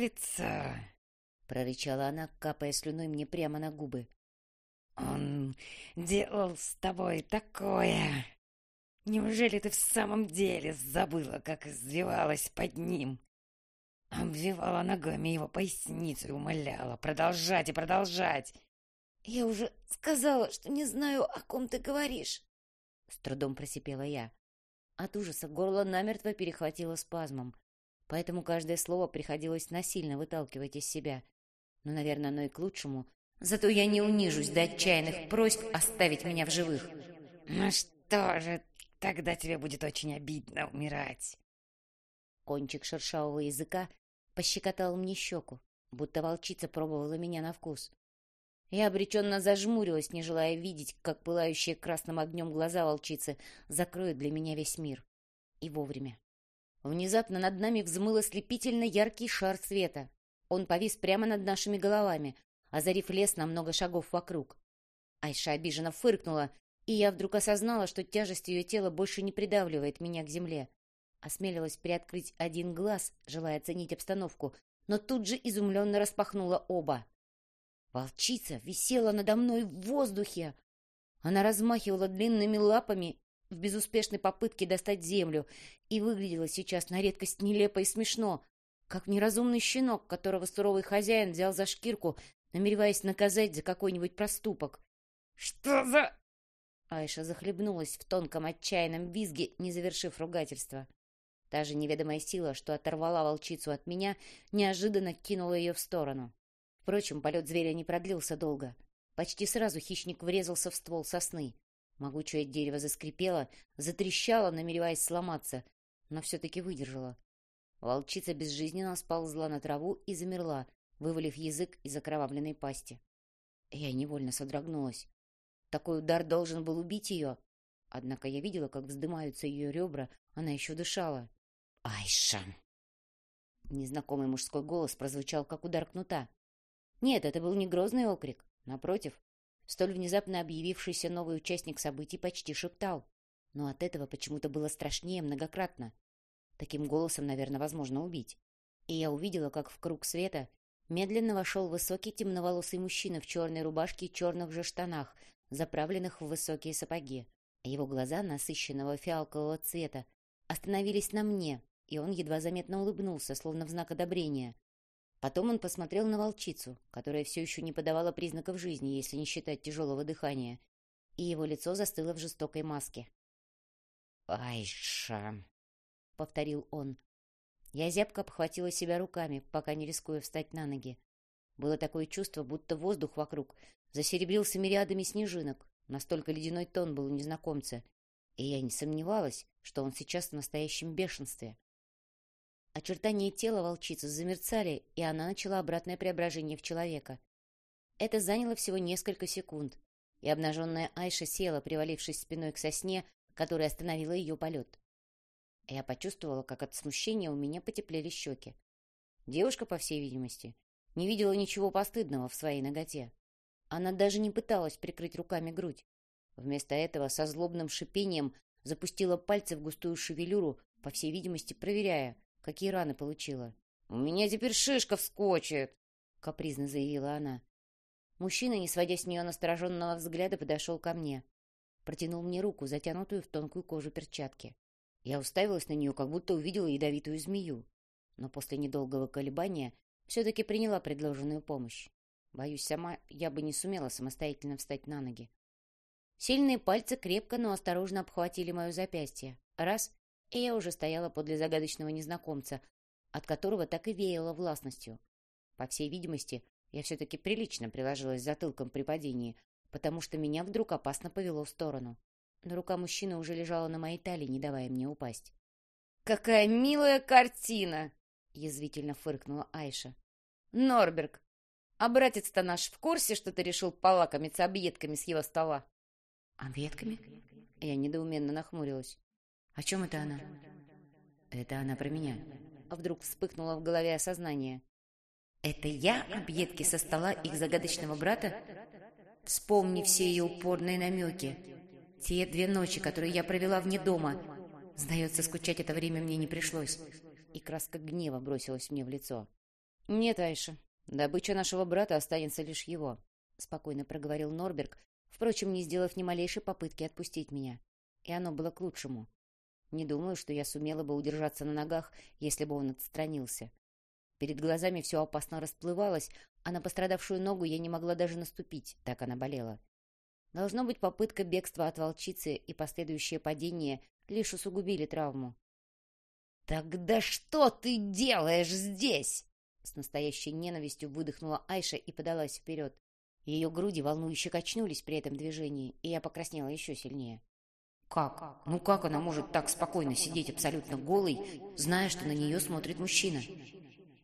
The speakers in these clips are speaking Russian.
нравится!» — прорычала она, капая слюной мне прямо на губы. «Он делал с тобой такое! Неужели ты в самом деле забыла, как извивалась под ним?» Обвивала ногами его поясницу и умоляла продолжать и продолжать. «Я уже сказала, что не знаю, о ком ты говоришь!» С трудом просипела я. От ужаса горло намертво перехватило спазмом, поэтому каждое слово приходилось насильно выталкивать из себя. Но, наверное, оно и к лучшему. Зато я не унижусь до отчаянных просьб оставить меня в живых. «Ну что же, тогда тебе будет очень обидно умирать!» Кончик шершавого языка пощекотал мне щеку, будто волчица пробовала меня на вкус. Я обреченно зажмурилась, не желая видеть, как пылающие красным огнем глаза волчицы закроют для меня весь мир. И вовремя. Внезапно над нами взмыл ослепительно яркий шар света. Он повис прямо над нашими головами, озарив лес на много шагов вокруг. Айша обиженно фыркнула, и я вдруг осознала, что тяжесть ее тела больше не придавливает меня к земле. Осмелилась приоткрыть один глаз, желая оценить обстановку, но тут же изумленно распахнула оба. Волчица висела надо мной в воздухе. Она размахивала длинными лапами в безуспешной попытке достать землю и выглядела сейчас на редкость нелепо и смешно, как неразумный щенок, которого суровый хозяин взял за шкирку, намереваясь наказать за какой-нибудь проступок. «Что за...» Айша захлебнулась в тонком отчаянном визге, не завершив ругательство. Та же неведомая сила, что оторвала волчицу от меня, неожиданно кинула ее в сторону. Впрочем, полет зверя не продлился долго. Почти сразу хищник врезался в ствол сосны. Могучее дерево заскрипело, затрещало, намереваясь сломаться, но все-таки выдержало. Волчица безжизненно сползла на траву и замерла, вывалив язык из окровавленной пасти. Я невольно содрогнулась. Такой удар должен был убить ее. Однако я видела, как вздымаются ее ребра, она еще дышала. «Айша!» Незнакомый мужской голос прозвучал, как удар кнута. Нет, это был не грозный окрик. Напротив, столь внезапно объявившийся новый участник событий почти шептал. Но от этого почему-то было страшнее многократно. Таким голосом, наверное, возможно убить. И я увидела, как в круг света медленно вошел высокий темноволосый мужчина в черной рубашке и черных же штанах, заправленных в высокие сапоги. Его глаза, насыщенного фиалкового цвета, остановились на мне, и он едва заметно улыбнулся, словно в знак одобрения. Потом он посмотрел на волчицу, которая все еще не подавала признаков жизни, если не считать тяжелого дыхания, и его лицо застыло в жестокой маске. «Айша!» — повторил он. Я зябко обхватила себя руками, пока не рискуя встать на ноги. Было такое чувство, будто воздух вокруг засеребрился мириадами снежинок, настолько ледяной тон был у незнакомца, и я не сомневалась, что он сейчас в настоящем бешенстве. Очертания тела волчицы замерцали, и она начала обратное преображение в человека. Это заняло всего несколько секунд, и обнаженная Айша села, привалившись спиной к сосне, которая остановила ее полет. Я почувствовала, как от смущения у меня потеплели щеки. Девушка, по всей видимости, не видела ничего постыдного в своей ноготе. Она даже не пыталась прикрыть руками грудь. Вместо этого со злобным шипением запустила пальцы в густую шевелюру, по всей видимости, проверяя, какие раны получила. «У меня теперь шишка вскочит!» — капризно заявила она. Мужчина, не сводя с нее настороженного взгляда, подошел ко мне. Протянул мне руку, затянутую в тонкую кожу перчатки. Я уставилась на нее, как будто увидела ядовитую змею. Но после недолгого колебания все-таки приняла предложенную помощь. Боюсь, сама я бы не сумела самостоятельно встать на ноги. Сильные пальцы крепко, но осторожно обхватили мое запястье. Раз и я уже стояла подле загадочного незнакомца, от которого так и веяло властностью. По всей видимости, я все-таки прилично приложилась затылком при падении, потому что меня вдруг опасно повело в сторону. Но рука мужчины уже лежала на моей талии, не давая мне упасть. «Какая милая картина!» — язвительно фыркнула Айша. «Норберг, а братец-то наш в курсе, что ты решил полакомиться объедками с его стола?» «Объедками?» Я недоуменно нахмурилась. О чем это она? Это она про меня. А вдруг вспыхнуло в голове осознание. Это я объедки со стола их загадочного брата? Вспомни все ее упорные намеки. Те две ночи, которые я провела вне дома. Сдается, скучать это время мне не пришлось. И краска гнева бросилась мне в лицо. «Нет, Айша, добыча нашего брата останется лишь его», — спокойно проговорил Норберг, впрочем, не сделав ни малейшей попытки отпустить меня. И оно было к лучшему. Не думаю, что я сумела бы удержаться на ногах, если бы он отстранился. Перед глазами все опасно расплывалось, а на пострадавшую ногу я не могла даже наступить, так она болела. Должно быть, попытка бегства от волчицы и последующее падение лишь усугубили травму. «Тогда что ты делаешь здесь?» С настоящей ненавистью выдохнула Айша и подалась вперед. Ее груди волнующе качнулись при этом движении, и я покраснела еще сильнее. Как? Ну как она может так спокойно сидеть абсолютно голой, зная, что на нее смотрит мужчина?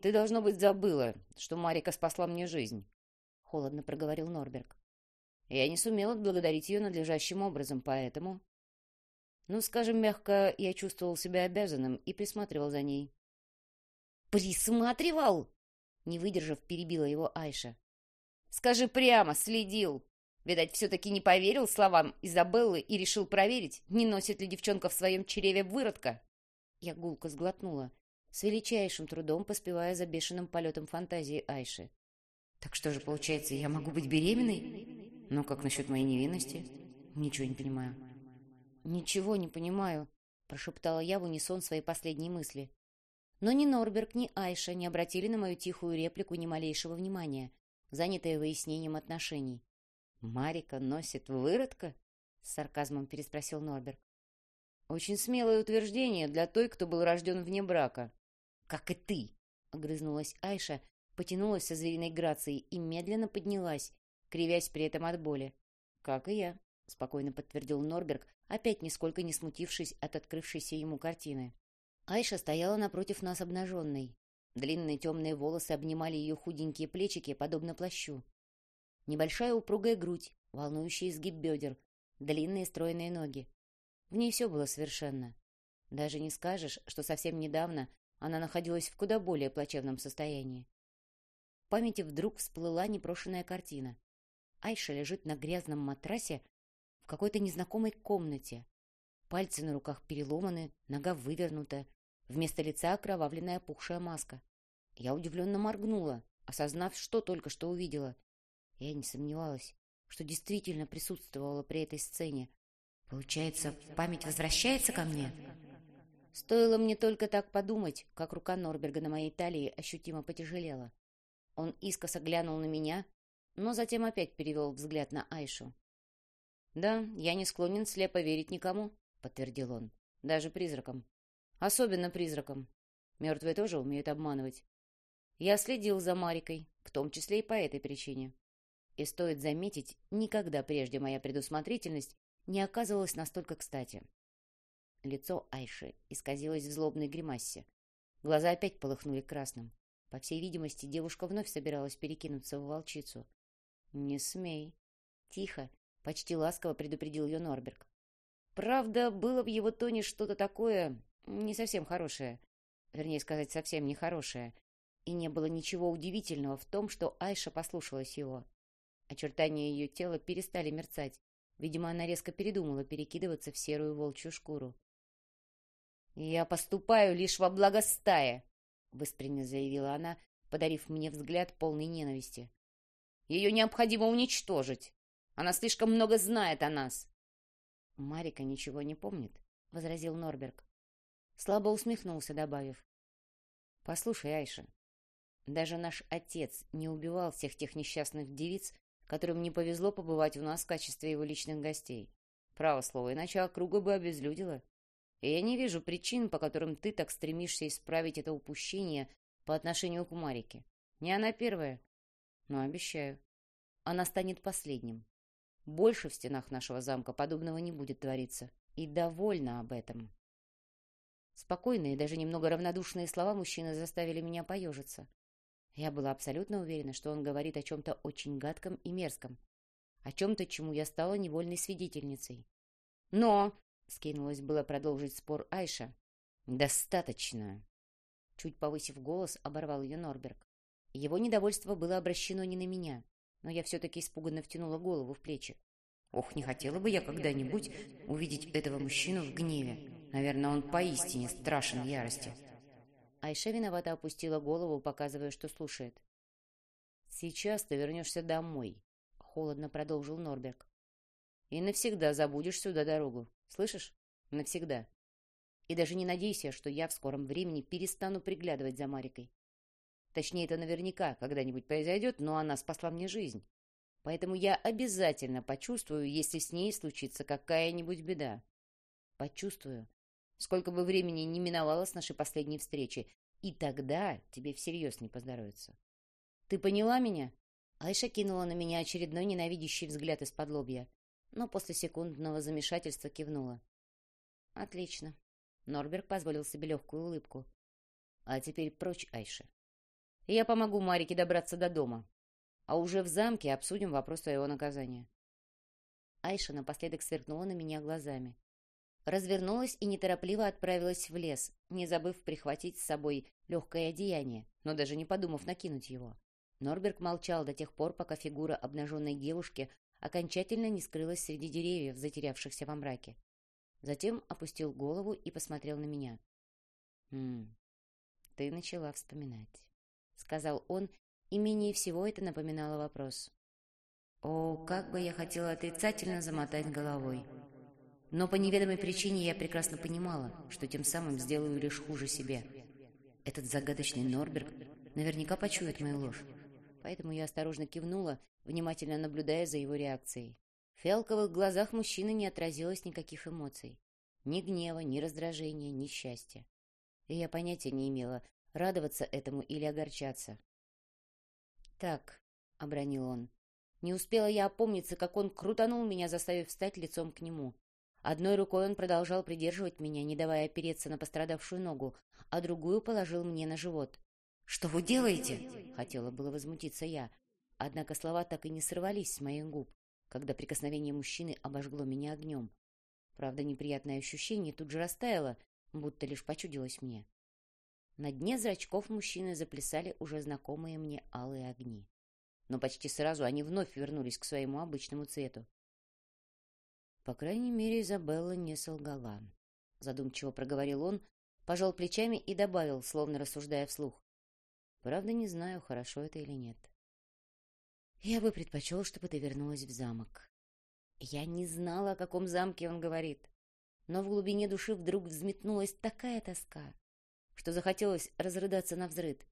Ты, должно быть, забыла, что Марика спасла мне жизнь, — холодно проговорил Норберг. Я не сумел отблагодарить ее надлежащим образом, поэтому... Ну, скажем мягко, я чувствовал себя обязанным и присматривал за ней. «Присматривал?» — не выдержав, перебила его Айша. «Скажи прямо, следил!» Видать, все-таки не поверил словам Изабеллы и решил проверить, не носит ли девчонка в своем чреве выродка. Я гулко сглотнула, с величайшим трудом поспевая за бешеным полетом фантазии Айши. «Так что же, получается, я могу быть беременной? Но как насчет моей невинности? Ничего не понимаю». «Ничего не понимаю», — прошептала я в унисон своей последней мысли. Но ни Норберг, ни Айша не обратили на мою тихую реплику ни малейшего внимания, занятые выяснением отношений. «Марика носит выродка?» — с сарказмом переспросил Норберг. «Очень смелое утверждение для той, кто был рожден вне брака». «Как и ты!» — огрызнулась Айша, потянулась со звериной грацией и медленно поднялась, кривясь при этом от боли. «Как и я», — спокойно подтвердил Норберг, опять нисколько не смутившись от открывшейся ему картины. Айша стояла напротив нас обнаженной. Длинные темные волосы обнимали ее худенькие плечики, подобно плащу. Небольшая упругая грудь, волнующий изгиб бедер, длинные стройные ноги. В ней все было совершенно. Даже не скажешь, что совсем недавно она находилась в куда более плачевном состоянии. В памяти вдруг всплыла непрошенная картина. Айша лежит на грязном матрасе в какой-то незнакомой комнате. Пальцы на руках переломаны, нога вывернута, вместо лица окровавленная пухшая маска. Я удивленно моргнула, осознав, что только что увидела. Я не сомневалась, что действительно присутствовала при этой сцене. Получается, память возвращается ко мне? Стоило мне только так подумать, как рука Норберга на моей талии ощутимо потяжелела. Он искоса глянул на меня, но затем опять перевел взгляд на Айшу. «Да, я не склонен слепо верить никому», — подтвердил он. «Даже призракам. Особенно призракам. Мертвые тоже умеют обманывать. Я следил за Марикой, в том числе и по этой причине. И стоит заметить, никогда прежде моя предусмотрительность не оказывалась настолько кстати. Лицо Айши исказилось в злобной гримасе. Глаза опять полыхнули красным. По всей видимости, девушка вновь собиралась перекинуться в волчицу. «Не смей!» Тихо, почти ласково предупредил ее Норберг. Правда, было в его тоне что-то такое не совсем хорошее. Вернее сказать, совсем нехорошее. И не было ничего удивительного в том, что Айша послушалась его. Очертания ее тела перестали мерцать. Видимо, она резко передумала перекидываться в серую волчью шкуру. «Я поступаю лишь во благо стаи», — быстренько заявила она, подарив мне взгляд полной ненависти. «Ее необходимо уничтожить. Она слишком много знает о нас». «Марика ничего не помнит», — возразил Норберг. Слабо усмехнулся, добавив. «Послушай, Айша, даже наш отец не убивал всех тех несчастных девиц, которым не повезло побывать у нас в качестве его личных гостей. Право слово, иначе округа бы обезлюдила. И я не вижу причин, по которым ты так стремишься исправить это упущение по отношению к Марике. Не она первая, но обещаю, она станет последним. Больше в стенах нашего замка подобного не будет твориться. И довольна об этом. Спокойные, даже немного равнодушные слова мужчины заставили меня поежиться. Я была абсолютно уверена, что он говорит о чем-то очень гадком и мерзком, о чем-то, чему я стала невольной свидетельницей. «Но!» — скинулась было продолжить спор Айша. «Достаточно!» Чуть повысив голос, оборвал ее Норберг. Его недовольство было обращено не на меня, но я все-таки испуганно втянула голову в плечи. Ох, не хотела бы я когда-нибудь увидеть этого мужчину в гневе. Наверное, он поистине страшен ярости. Айша виновато опустила голову, показывая, что слушает. «Сейчас ты вернешься домой», — холодно продолжил Норберг. «И навсегда забудешь сюда дорогу. Слышишь? Навсегда. И даже не надейся, что я в скором времени перестану приглядывать за Марикой. Точнее, это наверняка когда-нибудь произойдет, но она спасла мне жизнь. Поэтому я обязательно почувствую, если с ней случится какая-нибудь беда. Почувствую, сколько бы времени не миновало с нашей последней встречи, и тогда тебе всерьез не поздоровится. Ты поняла меня?» Айша кинула на меня очередной ненавидящий взгляд из-под лобья, но после секундного замешательства кивнула. «Отлично». Норберг позволил себе легкую улыбку. «А теперь прочь, Айша. Я помогу Марике добраться до дома, а уже в замке обсудим вопрос твоего наказания». Айша напоследок сверкнула на меня глазами. Развернулась и неторопливо отправилась в лес, не забыв прихватить с собой легкое одеяние, но даже не подумав накинуть его. Норберг молчал до тех пор, пока фигура обнаженной девушки окончательно не скрылась среди деревьев, затерявшихся во мраке. Затем опустил голову и посмотрел на меня. «Хм, ты начала вспоминать», — сказал он, и менее всего это напоминало вопрос. «О, как бы я хотела отрицательно замотать головой!» Но по неведомой причине я прекрасно понимала, что тем самым сделаю лишь хуже себе. Этот загадочный Норберг наверняка почует мою ложь. Поэтому я осторожно кивнула, внимательно наблюдая за его реакцией. В фиалковых глазах мужчины не отразилось никаких эмоций. Ни гнева, ни раздражения, ни счастья. И я понятия не имела, радоваться этому или огорчаться. «Так», — обронил он. Не успела я опомниться, как он крутанул меня, заставив встать лицом к нему. Одной рукой он продолжал придерживать меня, не давая опереться на пострадавшую ногу, а другую положил мне на живот. «Что вы делаете?» — хотела было возмутиться я. Однако слова так и не сорвались с моих губ, когда прикосновение мужчины обожгло меня огнем. Правда, неприятное ощущение тут же растаяло, будто лишь почудилось мне. На дне зрачков мужчины заплясали уже знакомые мне алые огни. Но почти сразу они вновь вернулись к своему обычному цвету. По крайней мере, Изабелла не солгала. Задумчиво проговорил он, пожал плечами и добавил, словно рассуждая вслух. Правда, не знаю, хорошо это или нет. Я бы предпочел, чтобы ты вернулась в замок. Я не знала, о каком замке он говорит, но в глубине души вдруг взметнулась такая тоска, что захотелось разрыдаться на взрыд.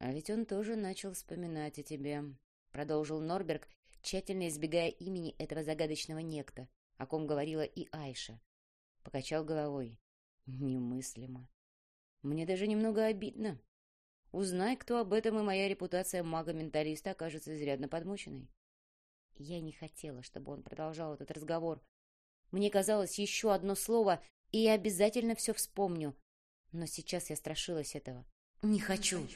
А ведь он тоже начал вспоминать о тебе, продолжил Норберг, тщательно избегая имени этого загадочного некто, о ком говорила и Айша. Покачал головой. Немыслимо. Мне даже немного обидно. Узнай, кто об этом, и моя репутация мага-менталиста окажется изрядно подмоченной. Я не хотела, чтобы он продолжал этот разговор. Мне казалось, еще одно слово, и я обязательно все вспомню. Но сейчас я страшилась этого. Не хочу.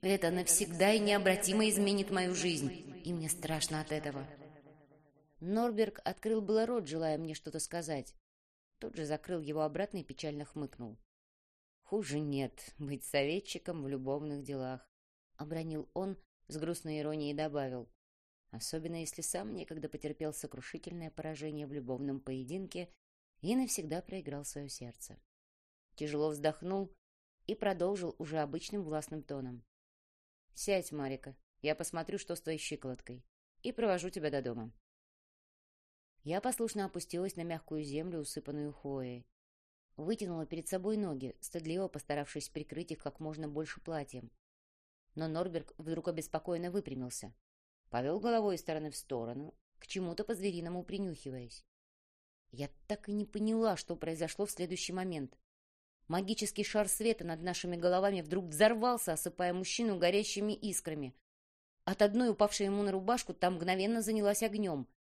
Это навсегда и необратимо изменит мою жизнь, и мне страшно от этого. Норберг открыл было рот, желая мне что-то сказать. Тут же закрыл его обратно и печально хмыкнул. «Хуже нет быть советчиком в любовных делах», — обронил он с грустной иронией добавил. «Особенно если сам некогда потерпел сокрушительное поражение в любовном поединке и навсегда проиграл свое сердце». Тяжело вздохнул и продолжил уже обычным властным тоном. «Сядь, Марика, я посмотрю, что с твоей щиколоткой, и провожу тебя до дома». Я послушно опустилась на мягкую землю, усыпанную хвоей. Вытянула перед собой ноги, стыдливо постаравшись прикрыть их как можно больше платьем. Но Норберг вдруг обеспокоенно выпрямился. Повел головой из стороны в сторону, к чему-то по-звериному принюхиваясь. Я так и не поняла, что произошло в следующий момент. Магический шар света над нашими головами вдруг взорвался, осыпая мужчину горящими искрами. От одной упавшей ему на рубашку там мгновенно занялась огнем —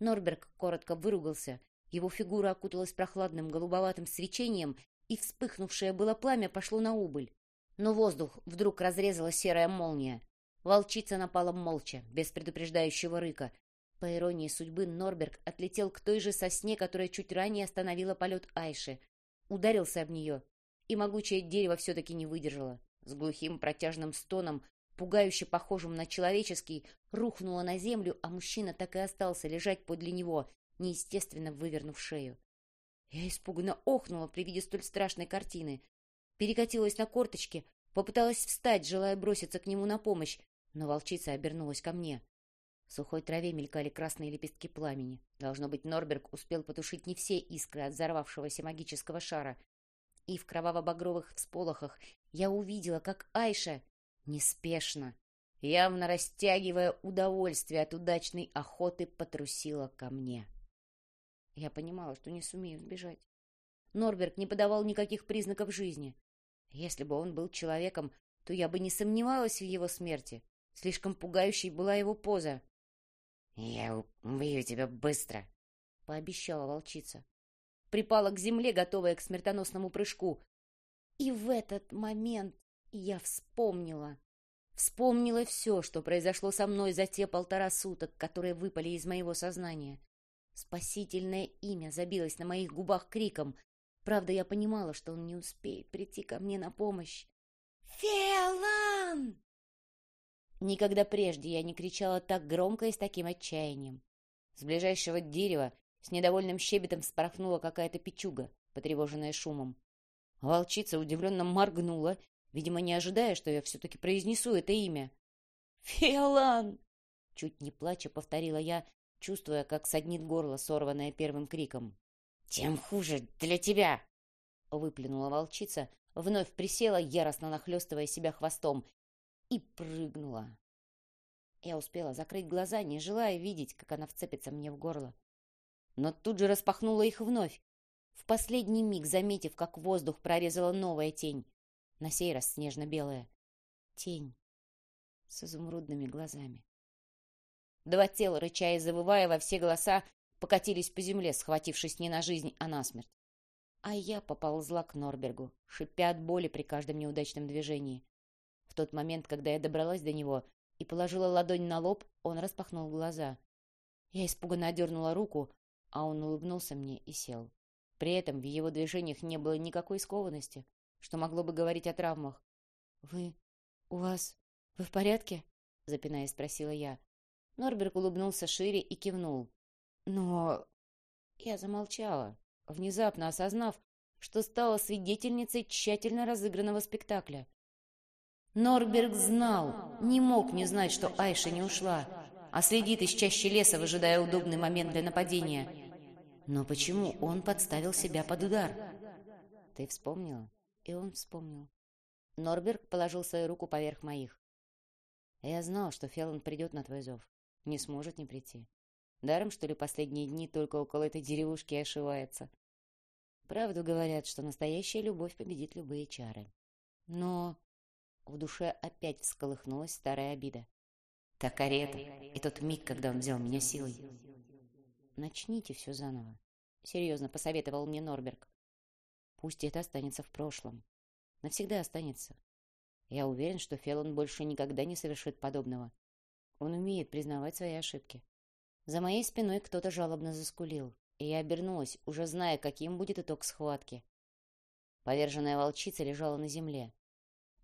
Норберг коротко выругался. Его фигура окуталась прохладным голубоватым свечением, и вспыхнувшее было пламя пошло на убыль. Но воздух вдруг разрезала серая молния. Волчица напала молча, без предупреждающего рыка. По иронии судьбы, Норберг отлетел к той же сосне, которая чуть ранее остановила полет Айши. Ударился об нее, и могучее дерево все-таки не выдержало. С глухим протяжным стоном пугающе похожим на человеческий, рухнула на землю, а мужчина так и остался лежать подле него, неестественно вывернув шею. Я испуганно охнула при виде столь страшной картины. перекатилась на корточки, попыталась встать, желая броситься к нему на помощь, но волчица обернулась ко мне. В сухой траве мелькали красные лепестки пламени. Должно быть, Норберг успел потушить не все искры от взорвавшегося магического шара. И в кроваво-багровых всполохах я увидела, как Айша неспешно, явно растягивая удовольствие от удачной охоты, потрусила ко мне. Я понимала, что не сумею сбежать. Норберг не подавал никаких признаков жизни. Если бы он был человеком, то я бы не сомневалась в его смерти. Слишком пугающей была его поза. «Я убью тебя быстро», — пообещала волчица. Припала к земле, готовая к смертоносному прыжку. И в этот момент я вспомнила. Вспомнила все, что произошло со мной за те полтора суток, которые выпали из моего сознания. Спасительное имя забилось на моих губах криком. Правда, я понимала, что он не успеет прийти ко мне на помощь. «Фелан!» Никогда прежде я не кричала так громко и с таким отчаянием. С ближайшего дерева с недовольным щебетом спорхнула какая-то печуга, потревоженная шумом. Волчица удивленно моргнула, видимо, не ожидая, что я все-таки произнесу это имя. «Фиолан!» Чуть не плача повторила я, чувствуя, как саднит горло, сорванное первым криком. «Тем хуже для тебя!» Выплюнула волчица, вновь присела, яростно нахлестывая себя хвостом, и прыгнула. Я успела закрыть глаза, не желая видеть, как она вцепится мне в горло. Но тут же распахнула их вновь, в последний миг заметив, как воздух прорезала новая тень, на сей раз снежно-белая. Тень с изумрудными глазами. Два тела, рыча и завывая во все голоса, покатились по земле, схватившись не на жизнь, а на смерть. А я поползла к Норбергу, шипя от боли при каждом неудачном движении. В тот момент, когда я добралась до него и положила ладонь на лоб, он распахнул глаза. Я испуганно одернула руку, а он улыбнулся мне и сел. При этом в его движениях не было никакой скованности, что могло бы говорить о травмах. «Вы... у вас... вы в порядке?» — запинаясь, спросила я. Норберг улыбнулся шире и кивнул. «Но...» Я замолчала, внезапно осознав, что стала свидетельницей тщательно разыгранного спектакля. Норберг знал, не мог не знать, что Айша не ушла, а следит из чаще леса, выжидая удобный момент для нападения. Но почему он подставил себя под удар? Ты вспомнила? И он вспомнил. Норберг положил свою руку поверх моих. Я знал, что Феллон придет на твой зов не сможет не прийти. Даром, что ли, последние дни только около этой деревушки ошивается. Правду говорят, что настоящая любовь победит любые чары. Но в душе опять всколыхнулась старая обида. Та карета и тот миг, когда он взял меня силой. Начните все заново. Серьезно посоветовал мне Норберг. Пусть это останется в прошлом. Навсегда останется. Я уверен, что Фелон больше никогда не совершит подобного. Он умеет признавать свои ошибки. За моей спиной кто-то жалобно заскулил, и я обернулась, уже зная, каким будет итог схватки. Поверженная волчица лежала на земле.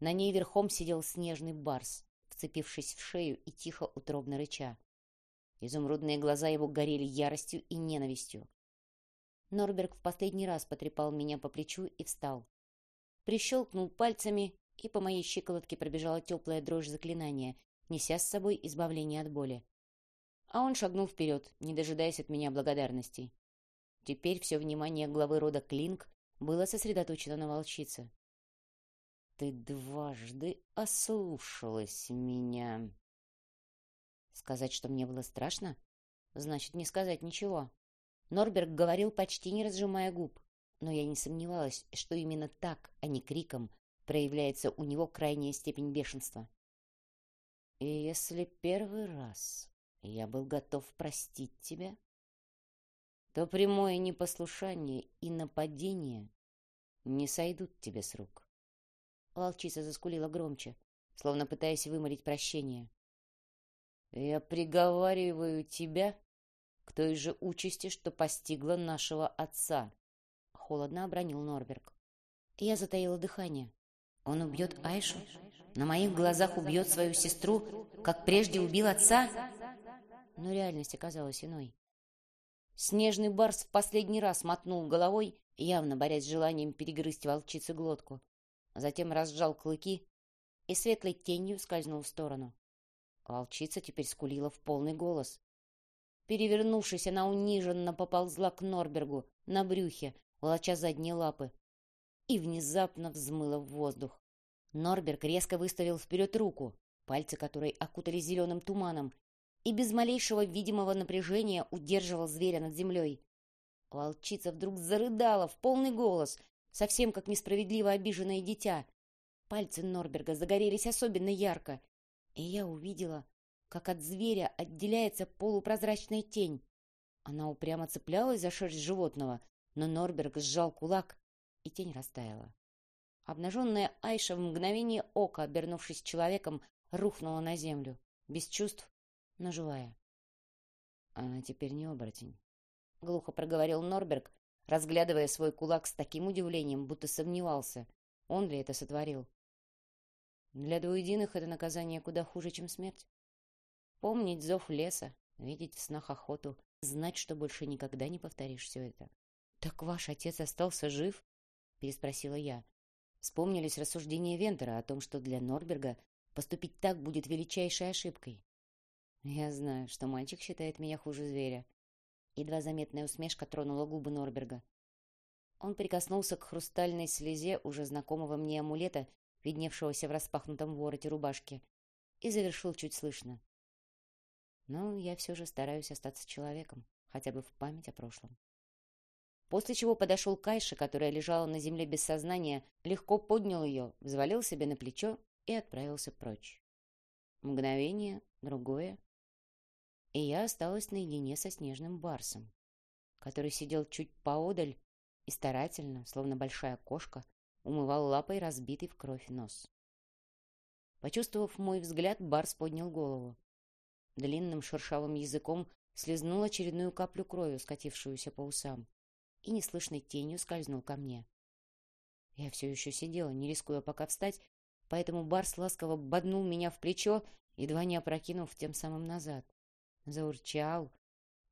На ней верхом сидел снежный барс, вцепившись в шею и тихо утробно рыча. Изумрудные глаза его горели яростью и ненавистью. Норберг в последний раз потрепал меня по плечу и встал. Прищелкнул пальцами, и по моей щиколотке пробежала теплая дрожь заклинания, неся с собой избавление от боли. А он шагнул вперед, не дожидаясь от меня благодарностей. Теперь все внимание главы рода Клинк было сосредоточено на волчице. «Ты дважды ослушалась меня». Сказать, что мне было страшно, значит не сказать ничего. Норберг говорил, почти не разжимая губ, но я не сомневалась, что именно так, а не криком, проявляется у него крайняя степень бешенства. И если первый раз я был готов простить тебя, то прямое непослушание и нападение не сойдут тебе с рук. Волчица заскулила громче, словно пытаясь вымолить прощение. Я приговариваю тебя к той же участи, что постигла нашего отца, холодно обронил Норберг. Я затаила дыхание. Он убьет Айшу? На моих глазах убьет свою сестру, как прежде убил отца? Но реальность оказалась иной. Снежный барс в последний раз мотнул головой, явно борясь с желанием перегрызть волчице глотку. затем разжал клыки и светлой тенью скользнул в сторону. Волчица теперь скулила в полный голос. Перевернувшись, она униженно поползла к Норбергу на брюхе, волоча задние лапы, и внезапно взмыла в воздух. Норберг резко выставил вперед руку, пальцы которой окутали зеленым туманом, и без малейшего видимого напряжения удерживал зверя над землей. Волчица вдруг зарыдала в полный голос, совсем как несправедливо обиженное дитя. Пальцы Норберга загорелись особенно ярко, и я увидела, как от зверя отделяется полупрозрачная тень. Она упрямо цеплялась за шерсть животного, но Норберг сжал кулак, и тень растаяла. Обнаженная Айша в мгновение ока, обернувшись человеком, рухнула на землю, без чувств, но живая. Она теперь не оборотень. — глухо проговорил Норберг, разглядывая свой кулак с таким удивлением, будто сомневался, он ли это сотворил. Для двуединых это наказание куда хуже, чем смерть. Помнить зов леса, видеть в снах охоту, знать, что больше никогда не повторишь все это. — Так ваш отец остался жив? — переспросила я. Вспомнились рассуждения Вентера о том, что для Норберга поступить так будет величайшей ошибкой. Я знаю, что мальчик считает меня хуже зверя. Едва заметная усмешка тронула губы Норберга. Он прикоснулся к хрустальной слезе уже знакомого мне амулета, видневшегося в распахнутом вороте рубашки, и завершил чуть слышно. Но я все же стараюсь остаться человеком, хотя бы в память о прошлом. После чего подошел к Кайше, которая лежала на земле без сознания, легко поднял ее, взвалил себе на плечо и отправился прочь. Мгновение, другое, и я осталась наедине со снежным барсом, который сидел чуть поодаль и старательно, словно большая кошка, умывал лапой разбитый в кровь нос. Почувствовав мой взгляд, барс поднял голову. Длинным шершавым языком слезнул очередную каплю крови, скатившуюся по усам, и неслышной тенью скользнул ко мне. Я все еще сидела, не рискуя пока встать, поэтому барс ласково боднул меня в плечо, едва не опрокинув тем самым назад заурчал,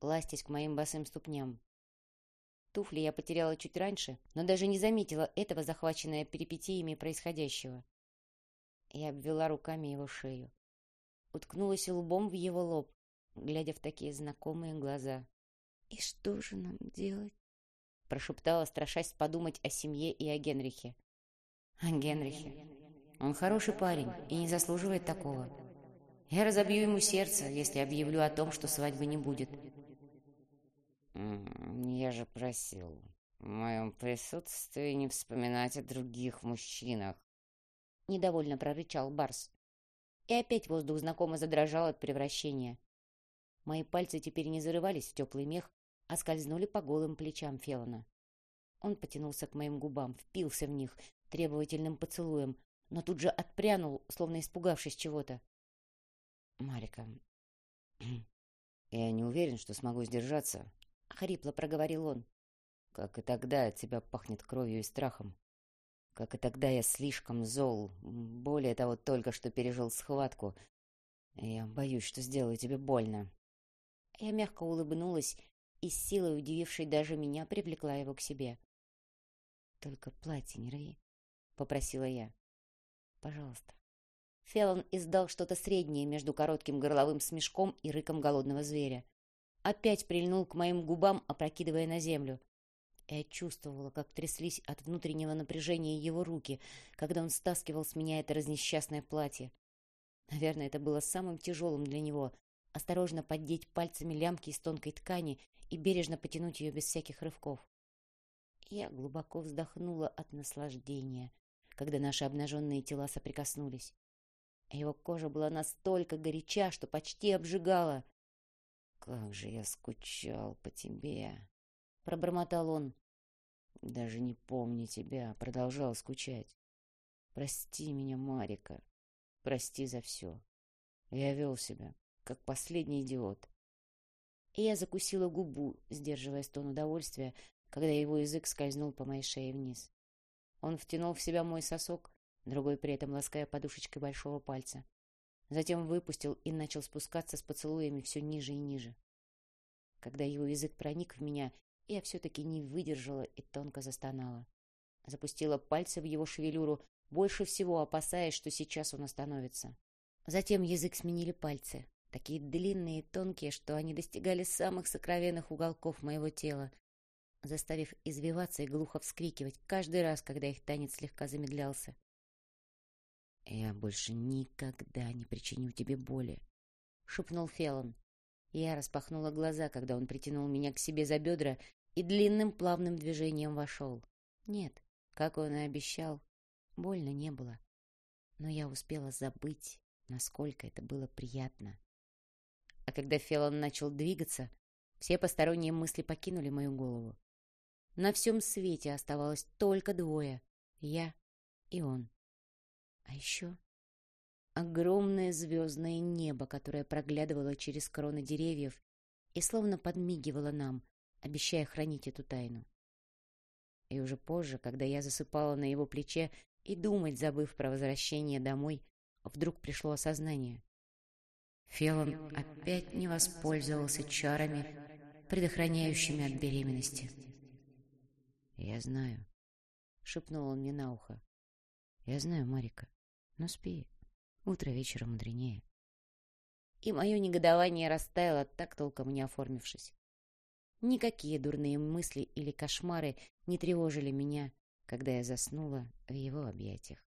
ластясь к моим босым ступням. Туфли я потеряла чуть раньше, но даже не заметила этого, захваченная перипетиями происходящего. Я обвела руками его шею. Уткнулась лбом в его лоб, глядя в такие знакомые глаза. «И что же нам делать?» Прошептала, страшась подумать о семье и о Генрихе. «О Генрихе. Он хороший парень и не заслуживает такого. Я разобью ему сердце, если объявлю о том, что свадьбы не будет. Я же просил в моем присутствии не вспоминать о других мужчинах. Недовольно прорычал Барс. И опять воздух знакомо задрожал от превращения. Мои пальцы теперь не зарывались в теплый мех, а скользнули по голым плечам Фелона. Он потянулся к моим губам, впился в них требовательным поцелуем, но тут же отпрянул, словно испугавшись чего-то. Марика, я не уверен, что смогу сдержаться. Хрипло проговорил он. Как и тогда от тебя пахнет кровью и страхом. Как и тогда я слишком зол. Более того, только что пережил схватку. Я боюсь, что сделаю тебе больно. Я мягко улыбнулась и с силой, удивившей даже меня, привлекла его к себе. «Только платье не рви», — попросила я. «Пожалуйста». Феллон издал что-то среднее между коротким горловым смешком и рыком голодного зверя. Опять прильнул к моим губам, опрокидывая на землю. Я чувствовала, как тряслись от внутреннего напряжения его руки, когда он стаскивал с меня это разнесчастное платье. Наверное, это было самым тяжелым для него — осторожно поддеть пальцами лямки из тонкой ткани и бережно потянуть ее без всяких рывков. Я глубоко вздохнула от наслаждения, когда наши обнаженные тела соприкоснулись. Его кожа была настолько горяча, что почти обжигала. «Как же я скучал по тебе!» — пробормотал он. «Даже не помню тебя, продолжал скучать. Прости меня, Марика, прости за все. Я вел себя, как последний идиот». И я закусила губу, сдерживая стон удовольствия, когда его язык скользнул по моей шее вниз. Он втянул в себя мой сосок, другой при этом лаская подушечкой большого пальца. Затем выпустил и начал спускаться с поцелуями все ниже и ниже. Когда его язык проник в меня, я все-таки не выдержала и тонко застонала. Запустила пальцы в его шевелюру, больше всего опасаясь, что сейчас он остановится. Затем язык сменили пальцы, такие длинные и тонкие, что они достигали самых сокровенных уголков моего тела, заставив извиваться и глухо вскрикивать каждый раз, когда их танец слегка замедлялся. «Я больше никогда не причиню тебе боли», — шепнул Фелон. Я распахнула глаза, когда он притянул меня к себе за бедра и длинным плавным движением вошел. Нет, как он и обещал, больно не было. Но я успела забыть, насколько это было приятно. А когда Фелон начал двигаться, все посторонние мысли покинули мою голову. На всем свете оставалось только двое — я и он. А еще огромное звездное небо, которое проглядывало через кроны деревьев и словно подмигивало нам, обещая хранить эту тайну. И уже позже, когда я засыпала на его плече и думать, забыв про возвращение домой, вдруг пришло осознание. Фелон опять не воспользовался чарами, предохраняющими от беременности. «Я знаю», — шепнул он мне на ухо. «Я знаю, Марика. Но спи. Утро вечера мудренее». И мое негодование растаяло, так толком не оформившись. Никакие дурные мысли или кошмары не тревожили меня, когда я заснула в его объятиях.